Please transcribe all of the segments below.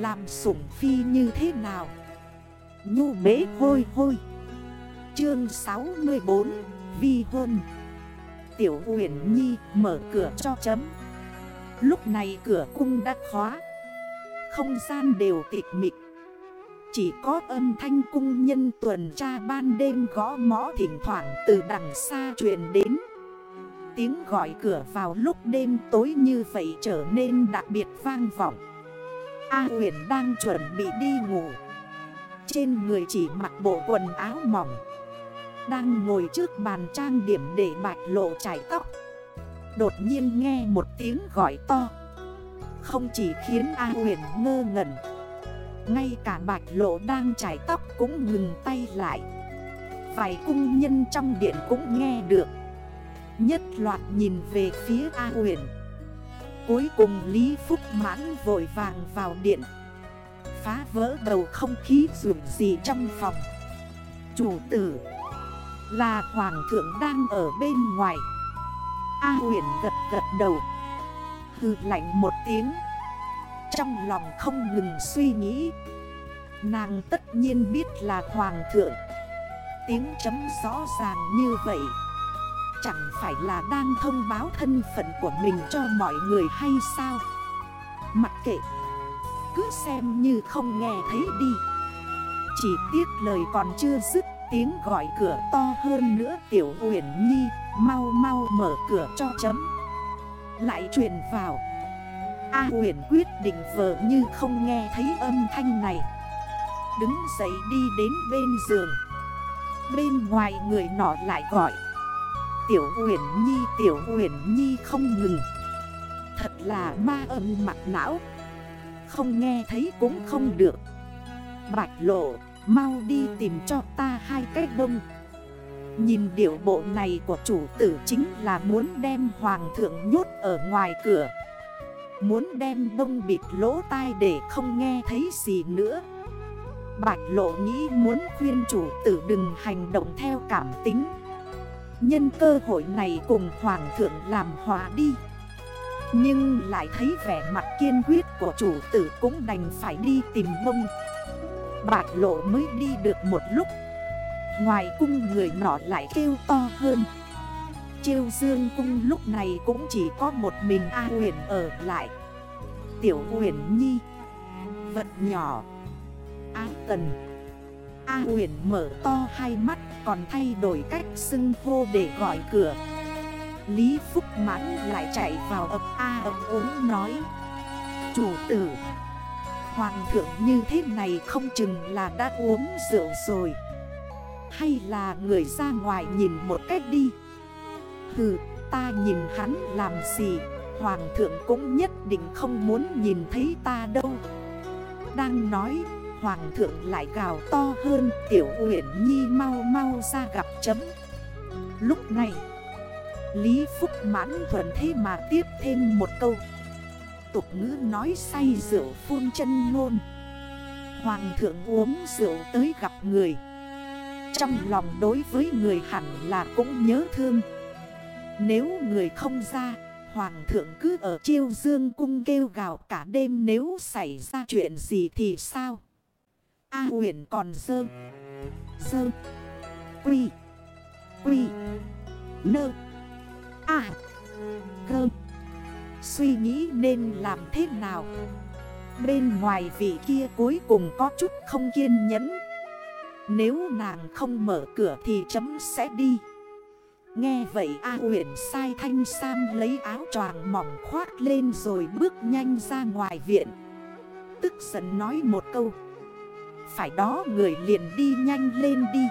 Làm sủng phi như thế nào? Nhu bế hôi hôi. Chương 64 Vi hôn Tiểu Uyển Nhi mở cửa cho chấm. Lúc này cửa cung đã khóa. Không gian đều tịch mịch. Chỉ có âm thanh cung nhân tuần tra ban đêm gõ mõ thỉnh thoảng từ đằng xa truyền đến. Tiếng gọi cửa vào lúc đêm tối như vậy trở nên đặc biệt vang vọng. A huyền đang chuẩn bị đi ngủ. Trên người chỉ mặc bộ quần áo mỏng. Đang ngồi trước bàn trang điểm để bạch lộ chải tóc. Đột nhiên nghe một tiếng gọi to. Không chỉ khiến A huyền ngơ ngẩn, Ngay cả bạch lộ đang chải tóc cũng ngừng tay lại. Vài cung nhân trong điện cũng nghe được. Nhất loạt nhìn về phía A huyền Cuối cùng Lý Phúc mãn vội vàng vào điện. Phá vỡ đầu không khí rủi gì trong phòng. Chủ tử Là Hoàng thượng đang ở bên ngoài. A huyền gật gật đầu. Hư lạnh một tiếng. Trong lòng không ngừng suy nghĩ. Nàng tất nhiên biết là Hoàng thượng. Tiếng chấm rõ ràng như vậy. Chẳng phải là đang thông báo thân phận của mình cho mọi người hay sao? Mặc kệ. Cứ xem như không nghe thấy đi. Chỉ tiếc lời còn chưa dứt, Tiếng gọi cửa to hơn nữa, Tiểu huyền nhi, Mau mau mở cửa cho chấm. Lại truyền vào. A huyền quyết định vờ như không nghe thấy âm thanh này. Đứng dậy đi đến bên giường. Bên ngoài người nọ lại gọi. Tiểu huyền nhi, tiểu huyền nhi không ngừng. Thật là ma âm mặt não. Không nghe thấy cũng không được. Bạch lộ, mau đi tìm cho ta hai cái đông Nhìn điệu bộ này của chủ tử chính là muốn đem hoàng thượng nhốt ở ngoài cửa. Muốn đem đông bịt lỗ tai để không nghe thấy gì nữa. Bạch lộ nghĩ muốn khuyên chủ tử đừng hành động theo cảm tính. Nhân cơ hội này cùng Hoàng thượng làm hòa đi. Nhưng lại thấy vẻ mặt kiên quyết của chủ tử cũng đành phải đi tìm mông. Bạc lộ mới đi được một lúc. Ngoài cung người nọ lại kêu to hơn. Chiêu dương cung lúc này cũng chỉ có một mình A huyền ở lại. Tiểu huyền nhi, Vật nhỏ. A tần. A huyền mở to hai mắt còn thay đổi cách xưng hô để gọi cửa. Lý Phúc mãn lại chạy vào ập A ập ốm nói, Chủ tử, Hoàng thượng như thế này không chừng là đã uống rượu rồi. Hay là người ra ngoài nhìn một cách đi. Hừ, ta nhìn hắn làm gì, Hoàng thượng cũng nhất định không muốn nhìn thấy ta đâu. Đang nói Hoàng thượng lại gào to hơn, Tiểu Uyển Nhi mau mau ra gặp chấm. Lúc này, Lý Phúc mãn thuận thế mà tiếp thêm một câu. Tục ngữ nói say rượu phun chân ngôn. Hoàng thượng uống rượu tới gặp người. Trong lòng đối với người hẳn là cũng nhớ thương. Nếu người không ra, Hoàng thượng cứ ở chiêu dương cung kêu gào cả đêm Nếu xảy ra chuyện gì thì sao? A huyền còn sơ. Sơ. Quy. Quy. Nơ. A. Cơ. Suy nghĩ nên làm thế nào? Bên ngoài vị kia cuối cùng có chút không kiên nhẫn. Nếu nàng không mở cửa thì chấm sẽ đi. Nghe vậy A huyền sai thanh sam lấy áo choàng mỏng khoác lên rồi bước nhanh ra ngoài viện. Tức giận nói một câu phải đó người liền đi nhanh lên đi.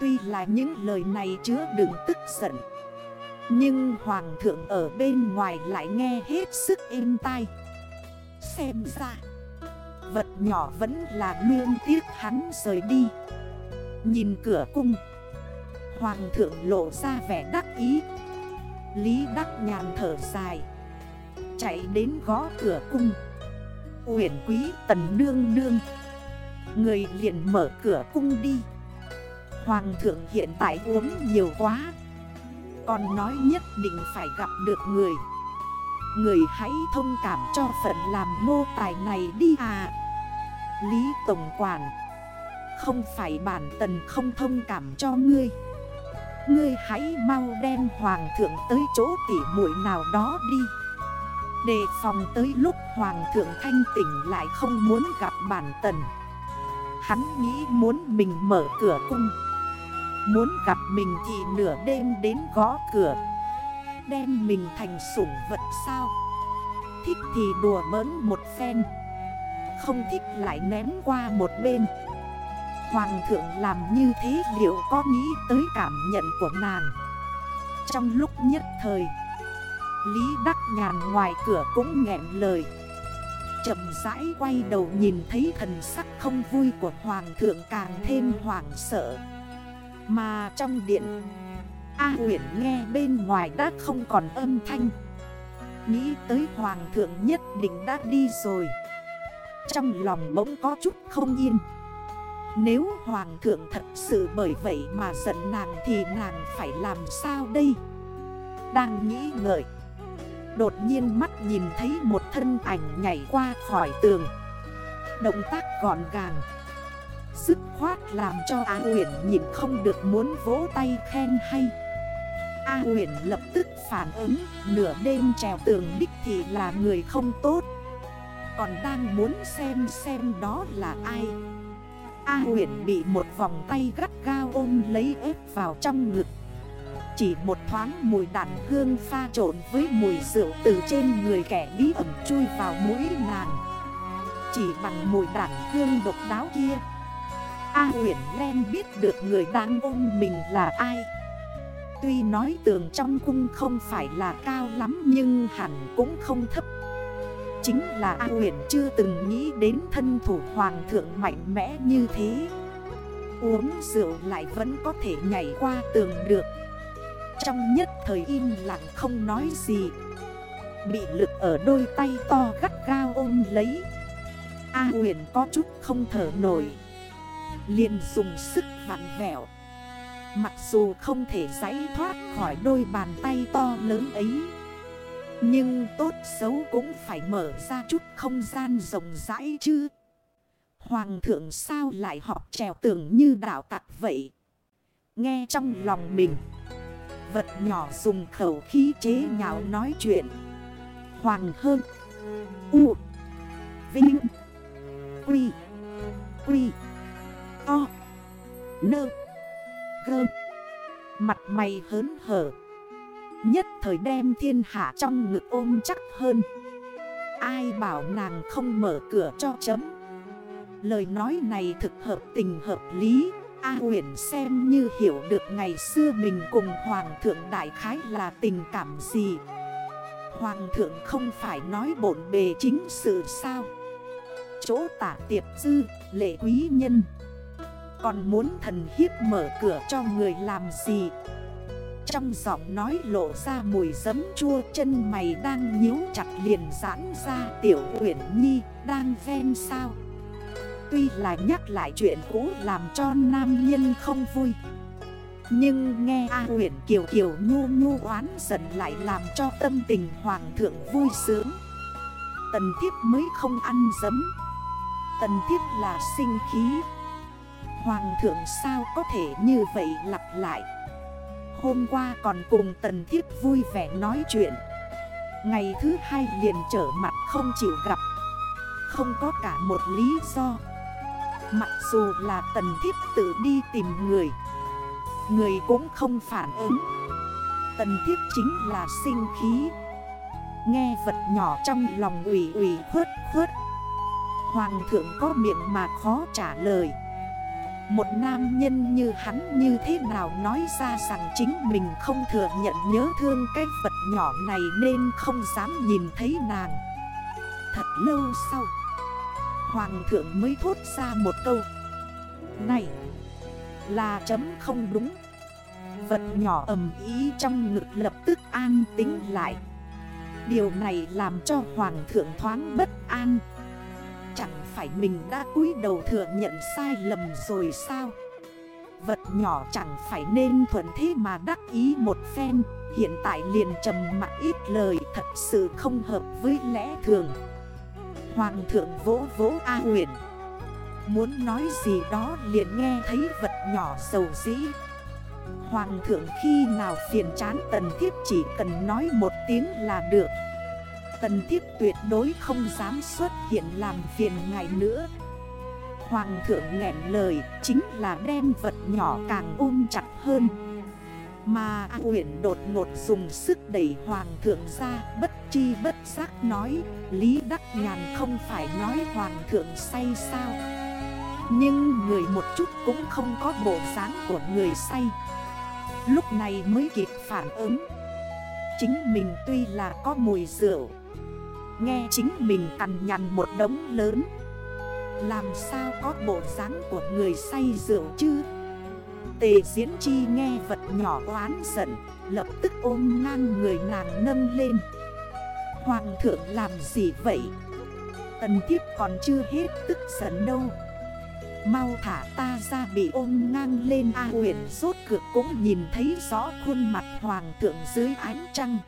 Tuy là những lời này chứa đừng tức giận. Nhưng hoàng thượng ở bên ngoài lại nghe hết sức êm tai. Xem ra, Vật nhỏ vẫn là lương tiếc hắn rời đi. Nhìn cửa cung, Hoàng thượng lộ ra vẻ đắc ý. Lý đắc nhàn thở dài, Chạy đến gõ cửa cung. Uyển quý tần nương nương. Người liền mở cửa cung đi. Hoàng thượng hiện tại uống nhiều quá. Còn nói nhất định phải gặp được người. Người hãy thông cảm cho phận làm nô tài này đi à. Lý Tổng Quản, Không phải bản tần không thông cảm cho ngươi. Ngươi hãy mau đem hoàng thượng tới chỗ tỉ muội nào đó đi. Đề phòng tới lúc hoàng thượng thanh tỉnh lại không muốn gặp bản tần. Hắn nghĩ muốn mình mở cửa cung. Muốn gặp mình thì nửa đêm đến gõ cửa. Đem mình thành sủng vật sao? Thích thì đùa bỡn một phen. Không thích lại ném qua một bên. Hoàng thượng làm như thế liệu có nghĩ tới cảm nhận của nàng? Trong lúc nhất thời, Lý Đắc Nhàn ngoài cửa cũng nghẹn lời. Chậm rãi quay đầu nhìn thấy thần sắc không vui của Hoàng thượng càng thêm hoảng sợ. Mà trong điện, A huyện nghe bên ngoài đã không còn âm thanh. Nghĩ tới Hoàng thượng nhất định đã đi rồi. Trong lòng bỗng có chút không yên. Nếu Hoàng thượng thật sự bởi vậy mà giận nàng thì nàng phải làm sao đây? Đang nghĩ ngợi Đột nhiên mắt nhìn thấy một thân ảnh nhảy qua khỏi tường. Động tác gọn gàng. Sức khoát làm cho A Huyền nhìn không được muốn vỗ tay khen hay. A Huyền lập tức phản ứng, Nửa đêm trèo tường đích thì là người không tốt. Còn đang muốn xem xem đó là ai. A Huyền bị một vòng tay gắt gao ôm lấy ép vào trong ngực chỉ một thoáng mùi đàn hương pha trộn với mùi rượu từ trên người kẻ bí ẩn chui vào mũi nàng. Chỉ bằng mùi đàn hương độc đáo kia, A huyền Len biết được người đang ôm mình là ai. Tuy nói tường trong cung không phải là cao lắm nhưng hẳn cũng không thấp. Chính là A huyền chưa từng nghĩ đến thân thủ hoàng thượng mạnh mẽ như thế. Uống rượu lại vẫn có thể nhảy qua tường được trong nhất thời im lặng không nói gì. Bị lực ở đôi tay to gắt gao ôm lấy. A huyền có chút không thở nổi. Liền dùng sức vặn vẹo. Mặc dù không thể giải thoát khỏi đôi bàn tay to lớn ấy, Nhưng tốt xấu cũng phải mở ra chút không gian rộng rãi chứ. Hoàng thượng sao lại học trèo tường như đảo tặc vậy? Nghe trong lòng mình Vật nhỏ dùng khẩu khí chế nhạo nói chuyện. Hoàng hơn U, Vinh, Quy Quy To Nơ Gơ Mặt mày hớn hở, Nhất thời đem thiên hạ trong ngực ôm chắc hơn. Ai bảo nàng không mở cửa cho chấm? Lời nói này thực hợp tình hợp lý. A huyền xem như hiểu được ngày xưa mình cùng Hoàng thượng đại khái là tình cảm gì. Hoàng thượng không phải nói bổn bề chính sự sao? Chỗ tả tiệp dư, lệ quý nhân. Còn muốn thần hiếp mở cửa cho người làm gì? Trong giọng nói lộ ra mùi giấm chua chân mày đang nhíu chặt liền giãn ra tiểu uyển nhi đang ven sao? Tuy là nhắc lại chuyện cũ làm cho nam nhân không vui. Nhưng nghe A huyện Kiều Kiều nhu nhu oán giận lại làm cho tâm tình hoàng thượng vui sướng. Tần thiếp mới không ăn dấm. Tần thiếp là sinh khí. Hoàng thượng sao có thể như vậy lặp lại? Hôm qua còn cùng tần thiếp vui vẻ nói chuyện. Ngày thứ hai liền trở mặt không chịu gặp. Không có cả một lý do. Mặc dù là tần thiếp tự đi tìm người Người cũng không phản ứng. Tần thiếp chính là sinh khí. Nghe vật nhỏ trong lòng ủy ủy khuất khuất. Hoàng thượng có miệng mà khó trả lời. Một nam nhân như hắn như thế nào nói ra rằng chính mình không thừa nhận nhớ thương cái vật nhỏ này nên không dám nhìn thấy nàng. Thật lâu sau Hoàng thượng mới thốt ra một câu. Này, Là chấm không đúng. Vật nhỏ ầm ý trong ngực lập tức an tính lại. Điều này làm cho Hoàng thượng thoáng bất an. Chẳng phải mình đã cúi đầu thừa nhận sai lầm rồi sao? Vật nhỏ chẳng phải nên thuận thế mà đắc ý một phen. Hiện tại liền trầm mặc ít lời, thật sự không hợp với lẽ thường. Hoàng thượng vỗ vỗ A huyền. Muốn nói gì đó liền nghe thấy vật nhỏ sầu dĩ. Hoàng thượng khi nào phiền chán tần thiếp chỉ cần nói một tiếng là được. Tần thiếp tuyệt đối không dám xuất hiện làm phiền ngày nữa. Hoàng thượng nghẹn lời, chính là đem vật nhỏ càng ôm chặt hơn. Mà A đột ngột dùng sức đẩy hoàng thượng ra, Bất chi bất giác nói, Lý Đắc Nhàn không phải nói hoàng thượng say sao? Nhưng người một chút cũng không có bộ dáng của người say. Lúc này mới kịp phản ứng. Chính mình tuy là có mùi rượu, Nghe chính mình cằn nhằn một đống lớn. Làm sao có bộ dáng của người say rượu chứ? Tề diễn chi nghe vật nhỏ oán giận, Lập tức ôm ngang người nàng nâng lên. Hoàng thượng làm gì vậy? Tần thiếp còn chưa hết tức giận đâu. Mau thả ta ra bị ôm ngang lên A huyền rốt cực cũng nhìn thấy rõ khuôn mặt hoàng thượng dưới ánh trăng.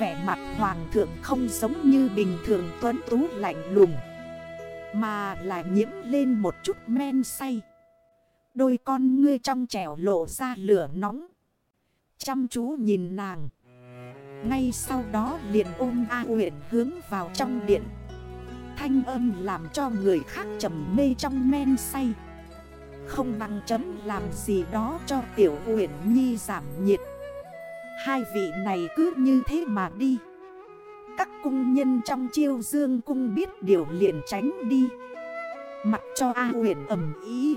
Vẻ mặt hoàng thượng không giống như bình thường tuấn tú lạnh lùng, Mà là nhiễm lên một chút men say. Đôi con ngươi trong trẻo lộ ra lửa nóng. Chăm chú nhìn nàng. Ngay sau đó liền ôm A huyện hướng vào trong điện. Thanh âm làm cho người khác trầm mê trong men say. Không bằng chấm làm gì đó cho tiểu huyện nhi giảm nhiệt. Hai vị này cứ như thế mà đi. Các cung nhân trong chiêu dương cung biết điều liền tránh đi. Mặc cho A huyền ẩm ý.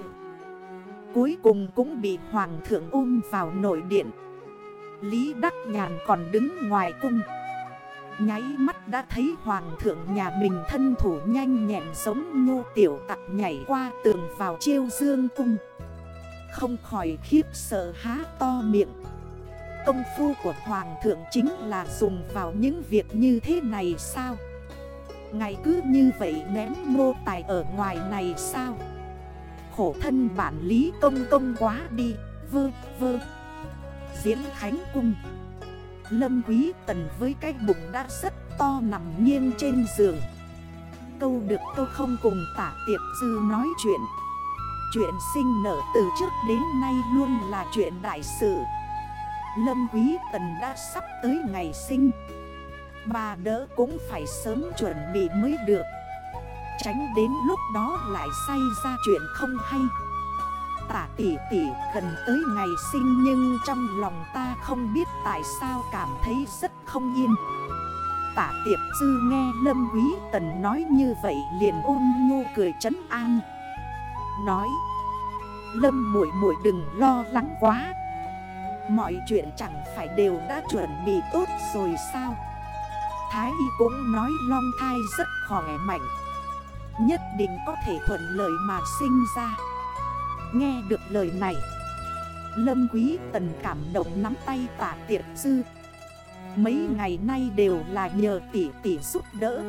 Cuối cùng cũng bị hoàng thượng ôm vào nội điện. Lý Đắc Nhàn còn đứng ngoài cung. Nháy mắt đã thấy hoàng thượng nhà mình thân thủ nhanh nhẹn giống nhô tiểu tặc nhảy qua tường vào chiêu dương cung. Không khỏi khiếp sợ há to miệng. Công phu của hoàng thượng chính là dùng vào những việc như thế này sao? Ngày cứ như vậy ném nô tài ở ngoài này sao? Khổ thân bản lý công công quá đi. Vơ vơ. Diễn Khánh Cung. Lâm Quý Tần với cái bụng đã rất to nằm nghiêng trên giường. Câu được câu không cùng tả tiệp dư nói chuyện. Chuyện sinh nở từ trước đến nay luôn là chuyện đại sự. Lâm Quý Tần đã sắp tới ngày sinh. Bà đỡ cũng phải sớm chuẩn bị mới được. Tránh đến lúc đó lại say ra chuyện không hay. Tả tỷ tỷ gần tới ngày sinh Nhưng trong lòng ta không biết tại sao cảm thấy rất không yên. Tả tiệp dư nghe Lâm Quý Tần nói như vậy liền ôn nhu cười trấn an. Nói, Lâm muội muội đừng lo lắng quá. Mọi chuyện chẳng phải đều đã chuẩn bị tốt rồi sao? Thái y cũng nói long thai rất khỏe mạnh. Nhất định có thể thuận lợi mà sinh ra. Nghe được lời này, Lâm Quý Tần cảm động nắm tay tả tiệp sư. Mấy ngày nay đều là nhờ tỷ tỷ giúp đỡ.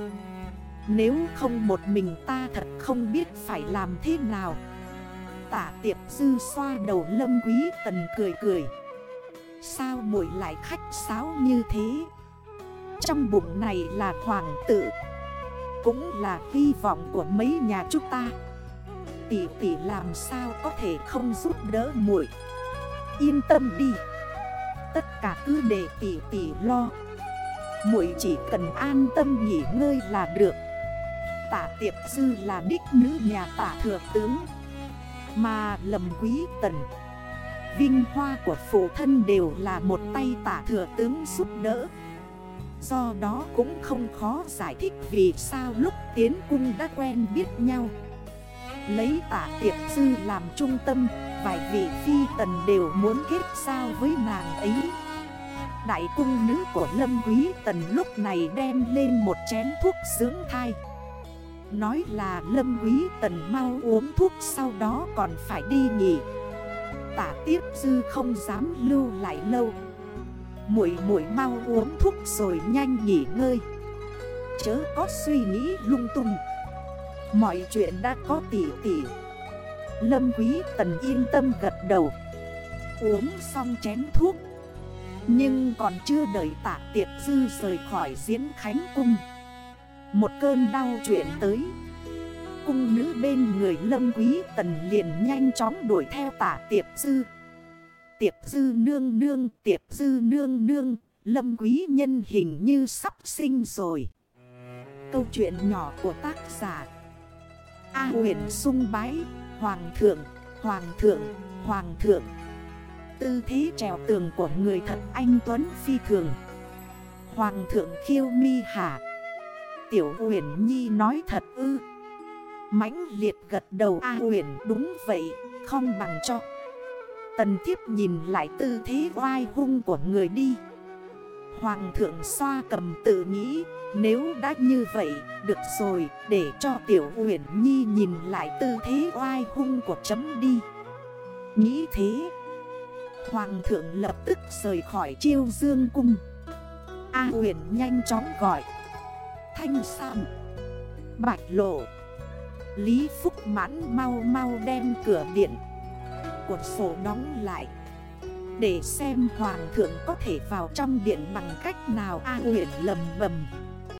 Nếu không một mình ta thật không biết phải làm thế nào. Tả tiệp dư xoa đầu lâm quý tần cười cười. Sao muội lại khách sáo như thế? Trong bụng này là hoàng tử. Cũng là hy vọng của mấy nhà chúng ta. Tỷ tỷ làm sao có thể không giúp đỡ muội? Yên tâm đi. Tất cả cứ để tỷ tỷ lo. Muội chỉ cần an tâm nghỉ ngơi là được. Tả tiệp sư là đích nữ nhà tả thừa tướng. Mà lầm quý tần, Vinh hoa của phụ thân đều là một tay tả thừa tướng giúp đỡ. Do đó cũng không khó giải thích vì sao lúc tiến cung đã quen biết nhau. Lấy tả tiệp sư làm trung tâm, Vài vị phi tần đều muốn kết giao với nàng ấy. Đại cung nữ của Lâm Quý Tần lúc này đem lên một chén thuốc dưỡng thai. Nói là Lâm Quý Tần mau uống thuốc sau đó còn phải đi nghỉ. Tả tiếp dư không dám lưu lại lâu muội muội mau uống thuốc rồi nhanh nghỉ ngơi. Chớ có suy nghĩ lung tung. Mọi chuyện đã có tỉ tỉ. Lâm quý tần yên tâm gật đầu. Uống xong chén thuốc. Nhưng còn chưa đợi tạ tiệp dư rời khỏi diễn khánh cung. Một cơn đau chuyện tới. Cung nữ bên người lâm quý tần liền nhanh chóng đuổi theo tả tiệp dư. Tiệp dư nương nương, tiệp dư nương nương Lâm quý nhân hình như sắp sinh rồi. Câu chuyện nhỏ của tác giả. A huyền sung bái Hoàng thượng, hoàng thượng, hoàng thượng. Tư thế trèo tường của người thật anh Tuấn phi thường. Hoàng thượng khiêu mi hả Tiểu huyền nhi nói thật ư. Mãnh liệt gật đầu A huyền đúng vậy Không bằng cho Tần thiếp nhìn lại tư thế oai hung của người đi. Hoàng thượng xoa cầm tự nghĩ, Nếu đã như vậy, Được rồi, để cho tiểu huyền nhi nhìn lại tư thế oai hung của chấm đi. Nghĩ thế, Hoàng thượng lập tức rời khỏi chiêu dương cung. A huyền nhanh chóng gọi. Thanh Sam, Bạch lộ, Lý Phúc mãn mau mau đem cửa điện. Của sổ đóng lại. Để xem hoàng thượng có thể vào trong điện bằng cách nào A huyện lầm bầm.